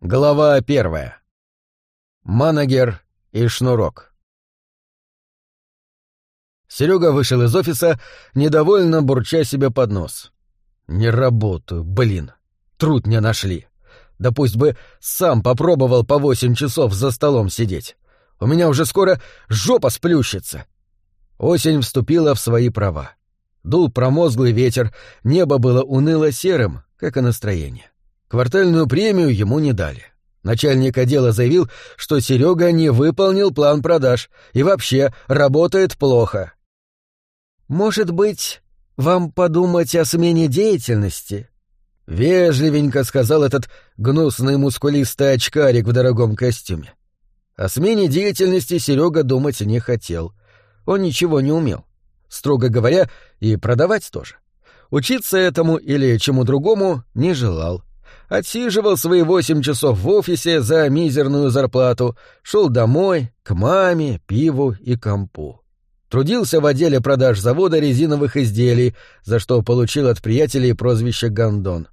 Глава первая. Манагер и Шнурок. Серега вышел из офиса, недовольно бурча себе под нос. «Не работаю, блин. Труд не нашли. Да пусть бы сам попробовал по восемь часов за столом сидеть. У меня уже скоро жопа сплющится». Осень вступила в свои права. Дул промозглый ветер, небо было уныло серым, как и настроение. Квартальную премию ему не дали. Начальник отдела заявил, что Серега не выполнил план продаж и вообще работает плохо. «Может быть, вам подумать о смене деятельности?» Вежливенько сказал этот гнусный мускулистый очкарик в дорогом костюме. О смене деятельности Серега думать не хотел. Он ничего не умел. Строго говоря, и продавать тоже. Учиться этому или чему другому не желал отсиживал свои восемь часов в офисе за мизерную зарплату, шел домой, к маме, пиву и компу. Трудился в отделе продаж завода резиновых изделий, за что получил от приятелей прозвище «Гондон».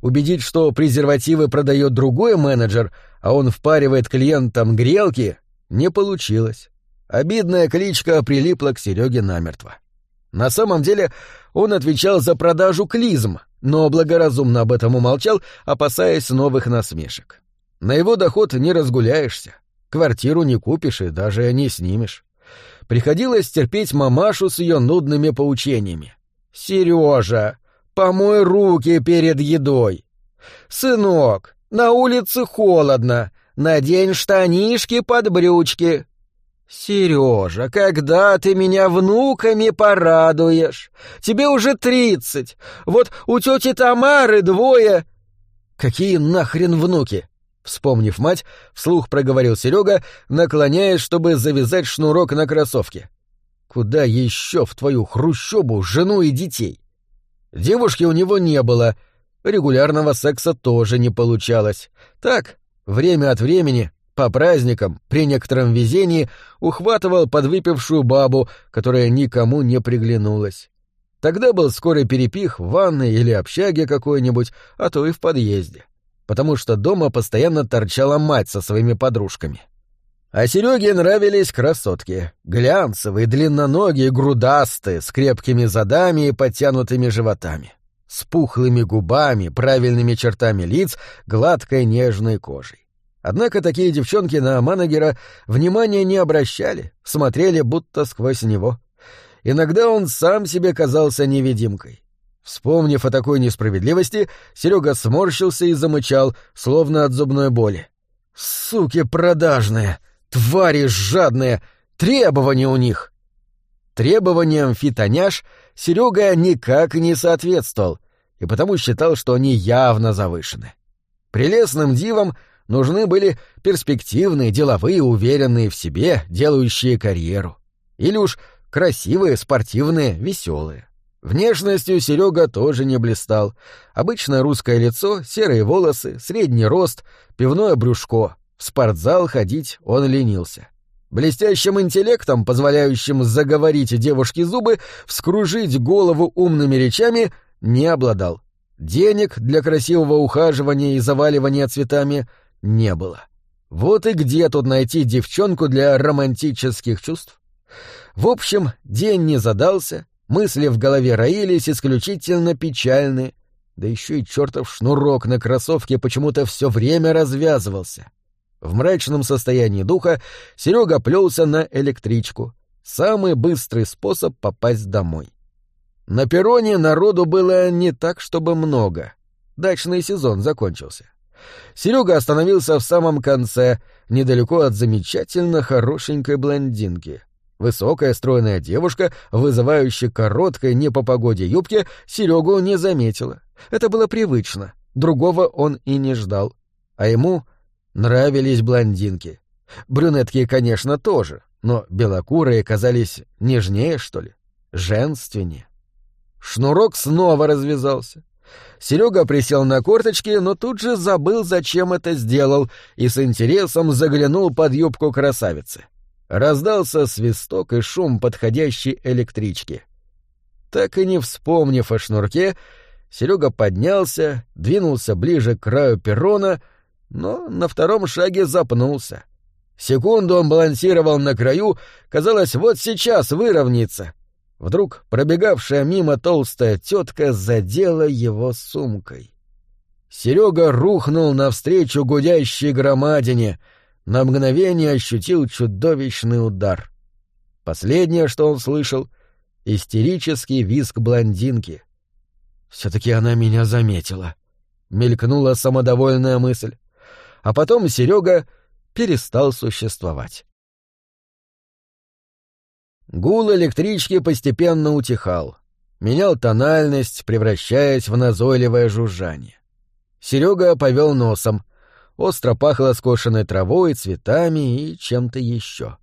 Убедить, что презервативы продает другой менеджер, а он впаривает клиентам грелки, не получилось. Обидная кличка прилипла к Сереге намертво. На самом деле он отвечал за продажу клизм, но благоразумно об этом умолчал, опасаясь новых насмешек. На его доход не разгуляешься, квартиру не купишь и даже не снимешь. Приходилось терпеть мамашу с ее нудными поучениями. «Сережа, помой руки перед едой!» «Сынок, на улице холодно, надень штанишки под брючки!» «Сережа, когда ты меня внуками порадуешь? Тебе уже тридцать. Вот у тети Тамары двое...» «Какие нахрен внуки?» Вспомнив мать, вслух проговорил Серега, наклоняясь, чтобы завязать шнурок на кроссовке. «Куда еще в твою хрущобу жену и детей?» Девушки у него не было, регулярного секса тоже не получалось. Так, время от времени по праздникам, при некотором везении, ухватывал подвыпившую бабу, которая никому не приглянулась. Тогда был скорый перепих в ванной или общаге какой-нибудь, а то и в подъезде. Потому что дома постоянно торчала мать со своими подружками. А Сереге нравились красотки. Глянцевые, длинноногие, грудастые, с крепкими задами и подтянутыми животами. С пухлыми губами, правильными чертами лиц, гладкой нежной кожей. Однако такие девчонки на Манагера внимания не обращали, смотрели будто сквозь него. Иногда он сам себе казался невидимкой. Вспомнив о такой несправедливости, Серега сморщился и замычал, словно от зубной боли. «Суки продажные! Твари жадные! Требования у них!» Требованиям фитоняш Серега никак не соответствовал, и потому считал, что они явно завышены. Прелестным дивам — Нужны были перспективные, деловые, уверенные в себе, делающие карьеру. Или уж красивые, спортивные, веселые. Внешностью Серега тоже не блистал. Обычное русское лицо, серые волосы, средний рост, пивное брюшко. В спортзал ходить он ленился. Блестящим интеллектом, позволяющим заговорить девушке зубы, вскружить голову умными речами, не обладал. Денег для красивого ухаживания и заваливания цветами не было. Вот и где тут найти девчонку для романтических чувств? В общем, день не задался, мысли в голове роились исключительно печальные, да еще и чертов шнурок на кроссовке почему-то все время развязывался. В мрачном состоянии духа Серега плелся на электричку. Самый быстрый способ попасть домой. На перроне народу было не так, чтобы много. Дачный сезон закончился. Серега остановился в самом конце, недалеко от замечательно хорошенькой блондинки. Высокая стройная девушка, вызывающая короткой не по погоде юбке, Серегу не заметила. Это было привычно, другого он и не ждал. А ему нравились блондинки. Брюнетки, конечно, тоже, но белокурые казались нежнее, что ли, женственнее. Шнурок снова развязался. Серега присел на корточки, но тут же забыл, зачем это сделал, и с интересом заглянул под юбку красавицы. Раздался свисток и шум подходящей электрички. Так и не вспомнив о шнурке, Серега поднялся, двинулся ближе к краю перрона, но на втором шаге запнулся. Секунду он балансировал на краю, казалось, вот сейчас выровняется. Вдруг пробегавшая мимо толстая тетка задела его сумкой. Серега рухнул навстречу гудящей громадине, на мгновение ощутил чудовищный удар. Последнее, что он слышал — истерический визг блондинки. «Все-таки она меня заметила», — мелькнула самодовольная мысль. А потом Серега перестал существовать. Гул электрички постепенно утихал, менял тональность, превращаясь в назойливое жужжание. Серега повел носом. Остро пахло скошенной травой, цветами и чем-то еще.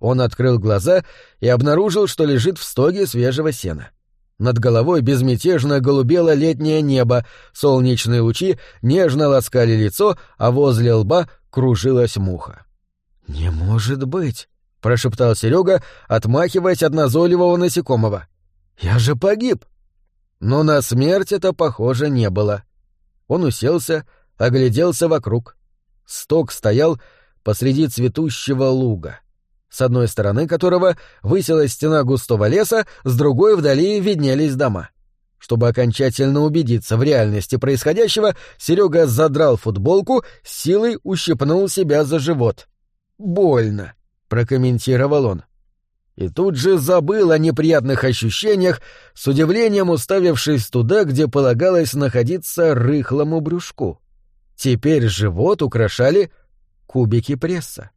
Он открыл глаза и обнаружил, что лежит в стоге свежего сена. Над головой безмятежно голубело летнее небо, солнечные лучи нежно ласкали лицо, а возле лба кружилась муха. «Не может быть!» — прошептал Серега, отмахиваясь от назойливого насекомого. «Я же погиб!» Но на смерть это, похоже, не было. Он уселся, огляделся вокруг. Сток стоял посреди цветущего луга с одной стороны которого высилась стена густого леса, с другой вдали виднелись дома. Чтобы окончательно убедиться в реальности происходящего, Серега задрал футболку, силой ущипнул себя за живот. «Больно», — прокомментировал он. И тут же забыл о неприятных ощущениях, с удивлением уставившись туда, где полагалось находиться рыхлому брюшку. Теперь живот украшали кубики пресса.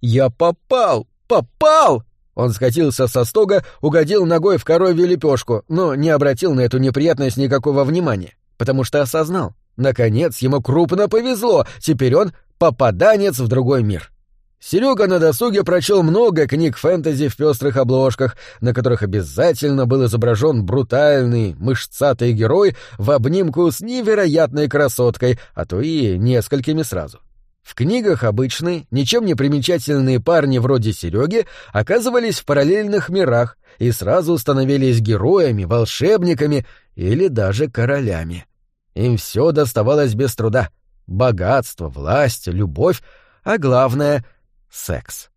«Я попал! Попал!» Он скатился со стога, угодил ногой в коровью лепешку, но не обратил на эту неприятность никакого внимания, потому что осознал. Наконец ему крупно повезло, теперь он попаданец в другой мир. Серега на досуге прочел много книг фэнтези в пестрых обложках, на которых обязательно был изображен брутальный, мышцатый герой в обнимку с невероятной красоткой, а то и несколькими сразу. В книгах обычные, ничем не примечательные парни вроде Сереги оказывались в параллельных мирах и сразу становились героями, волшебниками или даже королями. Им все доставалось без труда. Богатство, власть, любовь, а главное — секс.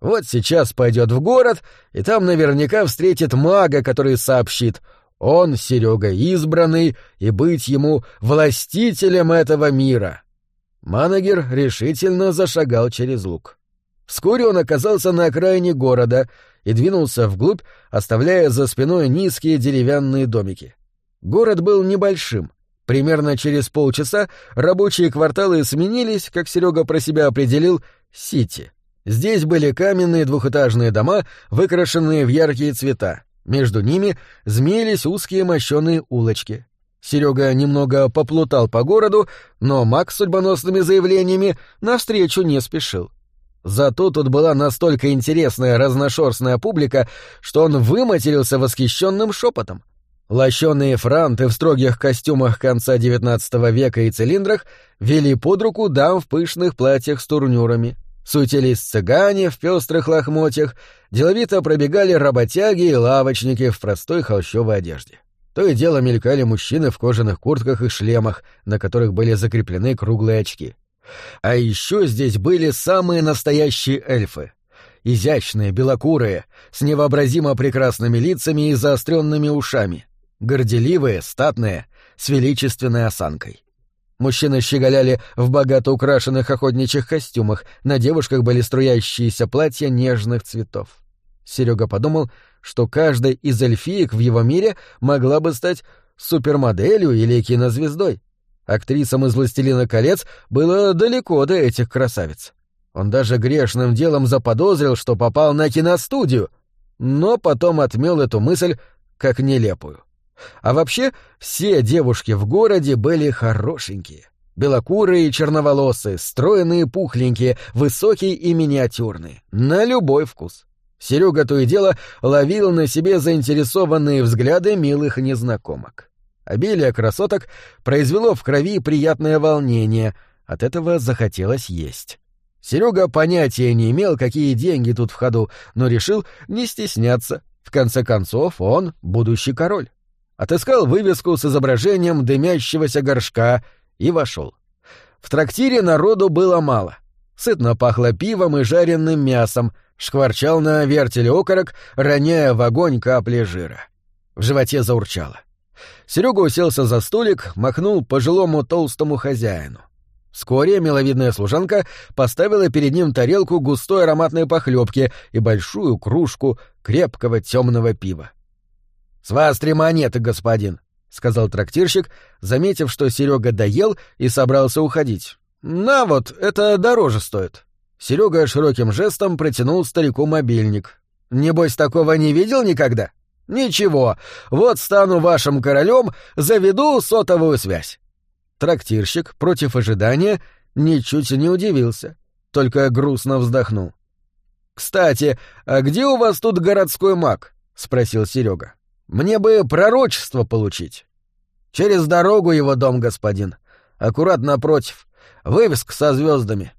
Вот сейчас пойдет в город, и там наверняка встретит мага, который сообщит — он, Серега, избранный, и быть ему властителем этого мира. Манагер решительно зашагал через луг. Вскоре он оказался на окраине города и двинулся вглубь, оставляя за спиной низкие деревянные домики. Город был небольшим. Примерно через полчаса рабочие кварталы сменились, как Серега про себя определил, сити. Здесь были каменные двухэтажные дома, выкрашенные в яркие цвета. Между ними змеились узкие мощеные улочки. Серега немного поплутал по городу, но Макс с судьбоносными заявлениями навстречу не спешил. Зато тут была настолько интересная разношерстная публика, что он выматерился восхищенным шепотом. Лощеные франты в строгих костюмах конца XIX века и цилиндрах вели под руку дам в пышных платьях с турнюрами. Суетились цыгане в пестрых лохмотьях, деловито пробегали работяги и лавочники в простой холщовой одежде. То и дело мелькали мужчины в кожаных куртках и шлемах, на которых были закреплены круглые очки. А еще здесь были самые настоящие эльфы. Изящные, белокурые, с невообразимо прекрасными лицами и заостренными ушами. Горделивые, статные, с величественной осанкой. Мужчины щеголяли в богато украшенных охотничьих костюмах, на девушках были струящиеся платья нежных цветов. Серега подумал, что каждая из эльфиек в его мире могла бы стать супермоделью или кинозвездой. Актрисам из «Властелина колец» было далеко до этих красавиц. Он даже грешным делом заподозрил, что попал на киностудию, но потом отмел эту мысль как нелепую. А вообще, все девушки в городе были хорошенькие. Белокурые и черноволосые, стройные пухленькие, высокие и миниатюрные. На любой вкус. Серега то и дело ловил на себе заинтересованные взгляды милых незнакомок. Обилие красоток произвело в крови приятное волнение, от этого захотелось есть. Серега понятия не имел, какие деньги тут в ходу, но решил не стесняться. В конце концов, он будущий король. Отыскал вывеску с изображением дымящегося горшка и вошел. В трактире народу было мало. Сытно пахло пивом и жареным мясом, шкварчал на вертеле окорок, роняя в огонь капли жира. В животе заурчало. Серега уселся за столик, махнул пожилому толстому хозяину. Вскоре миловидная служанка поставила перед ним тарелку густой ароматной похлебки и большую кружку крепкого темного пива. — С вас три монеты, господин, — сказал трактирщик, заметив, что Серега доел и собрался уходить. — На вот, это дороже стоит. Серега широким жестом протянул старику мобильник. — Небось, такого не видел никогда? — Ничего, вот стану вашим королем, заведу сотовую связь. Трактирщик, против ожидания, ничуть не удивился, только грустно вздохнул. «Кстати, а где у вас тут городской маг?» — спросил Серега. «Мне бы пророчество получить». «Через дорогу его дом, господин. Аккурат напротив. Вывеска со звездами».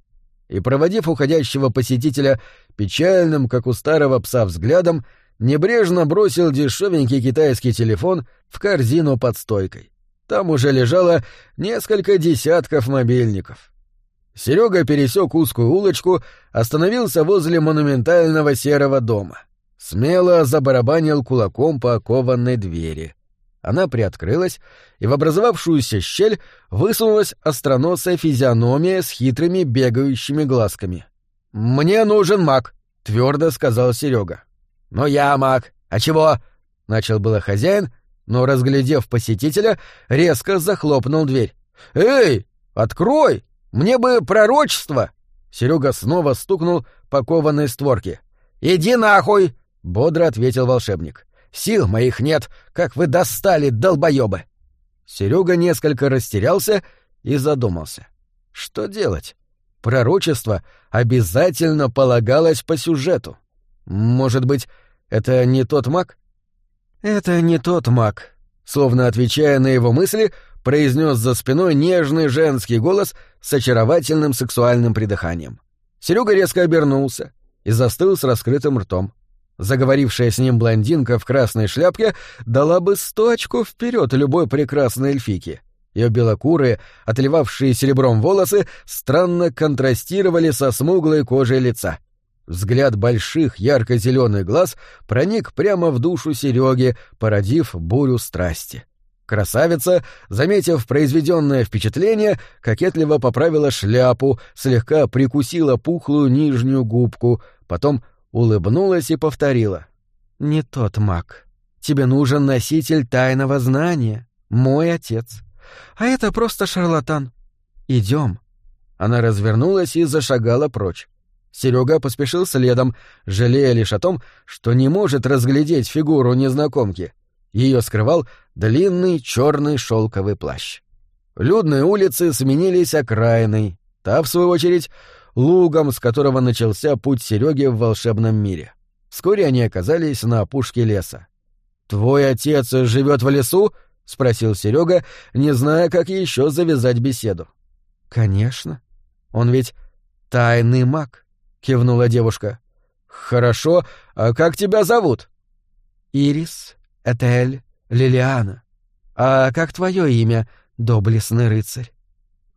И, проводив уходящего посетителя печальным, как у старого пса, взглядом, небрежно бросил дешевенький китайский телефон в корзину под стойкой. Там уже лежало несколько десятков мобильников. Серега пересек узкую улочку, остановился возле монументального серого дома. Смело забарабанил кулаком по окованной двери. Она приоткрылась, и в образовавшуюся щель высунулась остроносая физиономия с хитрыми бегающими глазками. «Мне нужен маг», — твердо сказал Серега. «Но я маг. А чего?» — начал было хозяин, но, разглядев посетителя, резко захлопнул дверь. «Эй, открой! Мне бы пророчество!» Серега снова стукнул по кованой створке. «Иди нахуй!» — бодро ответил волшебник. «Сил моих нет, как вы достали, долбоебы!» Серега несколько растерялся и задумался. Что делать? Пророчество обязательно полагалось по сюжету. Может быть, это не тот маг? «Это не тот маг», — словно отвечая на его мысли, произнес за спиной нежный женский голос с очаровательным сексуальным придыханием. Серега резко обернулся и застыл с раскрытым ртом. Заговорившая с ним блондинка в красной шляпке дала бы сто очков вперед любой прекрасной эльфике. Ее белокурые, отливавшие серебром волосы, странно контрастировали со смуглой кожей лица — Взгляд больших ярко-зеленых глаз проник прямо в душу Сереги, породив бурю страсти. Красавица, заметив произведенное впечатление, кокетливо поправила шляпу, слегка прикусила пухлую нижнюю губку, потом улыбнулась и повторила. «Не тот маг. Тебе нужен носитель тайного знания, мой отец. А это просто шарлатан. Идем». Она развернулась и зашагала прочь. Серега поспешил следом, жалея лишь о том, что не может разглядеть фигуру незнакомки. Ее скрывал длинный черный шелковый плащ. Людные улицы сменились окраиной, та, в свою очередь, лугом, с которого начался путь Сереги в волшебном мире. Вскоре они оказались на опушке леса. «Твой отец живет в лесу?» — спросил Серега, не зная, как еще завязать беседу. «Конечно. Он ведь тайный маг». — кивнула девушка. «Хорошо. А как тебя зовут?» «Ирис, Этель, Лилиана. А как твое имя, доблестный рыцарь?»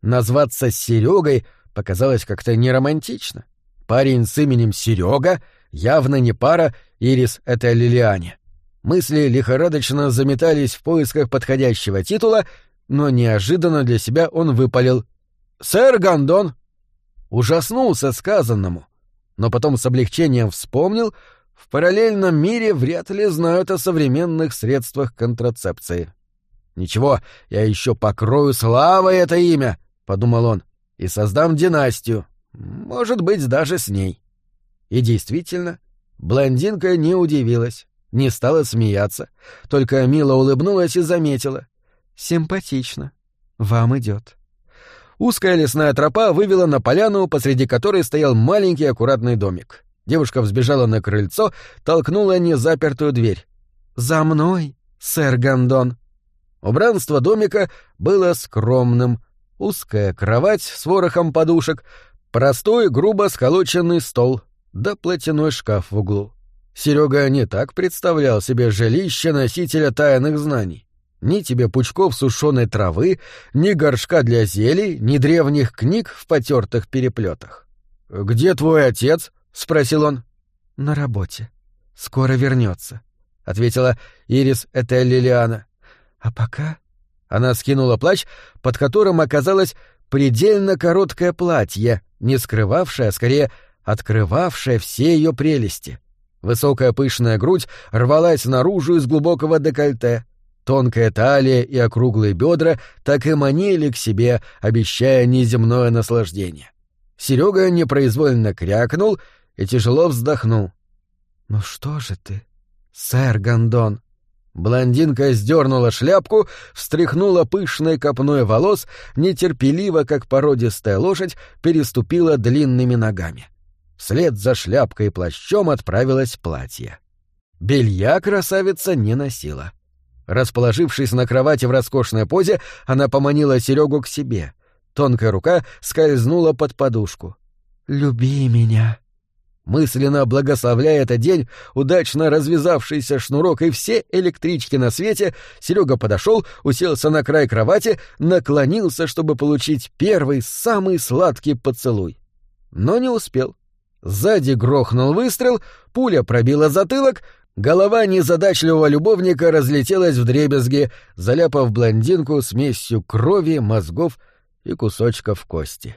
Назваться Серегой показалось как-то неромантично. Парень с именем Серега явно не пара Ирис Этель Лилиане. Мысли лихорадочно заметались в поисках подходящего титула, но неожиданно для себя он выпалил. «Сэр Гандон!» Ужаснулся сказанному но потом с облегчением вспомнил, в параллельном мире вряд ли знают о современных средствах контрацепции. «Ничего, я еще покрою славой это имя», — подумал он, — «и создам династию, может быть, даже с ней». И действительно, блондинка не удивилась, не стала смеяться, только мило улыбнулась и заметила. «Симпатично. Вам идет». Узкая лесная тропа вывела на поляну, посреди которой стоял маленький аккуратный домик. Девушка взбежала на крыльцо, толкнула незапертую дверь. «За мной, сэр Гандон!» Убранство домика было скромным. Узкая кровать с ворохом подушек, простой, грубо сколоченный стол, да платяной шкаф в углу. Серега не так представлял себе жилище носителя тайных знаний. Ни тебе пучков сушеной травы, ни горшка для зелий, ни древних книг в потертых переплетах. «Где твой отец?» — спросил он. «На работе. Скоро вернется», — ответила Ирис Этель Лилиана. «А пока...» Она скинула плащ, под которым оказалось предельно короткое платье, не скрывавшее, а скорее открывавшее все ее прелести. Высокая пышная грудь рвалась наружу из глубокого декольте. Тонкая талия и округлые бедра так и манили к себе, обещая неземное наслаждение. Серега непроизвольно крякнул и тяжело вздохнул. «Ну что же ты, сэр Гондон?» Блондинка сдернула шляпку, встряхнула пышной копной волос, нетерпеливо, как породистая лошадь, переступила длинными ногами. Вслед за шляпкой и плащом отправилось платье. Белья красавица не носила. Расположившись на кровати в роскошной позе, она поманила Серегу к себе. Тонкая рука скользнула под подушку. «Люби меня», мысленно благословляя этот день, удачно развязавшийся шнурок и все электрички на свете, Серега подошел, уселся на край кровати, наклонился, чтобы получить первый, самый сладкий поцелуй. Но не успел. Сзади грохнул выстрел, пуля пробила затылок, голова незадачливого любовника разлетелась в дребезги, заляпав блондинку смесью крови, мозгов и кусочков кости.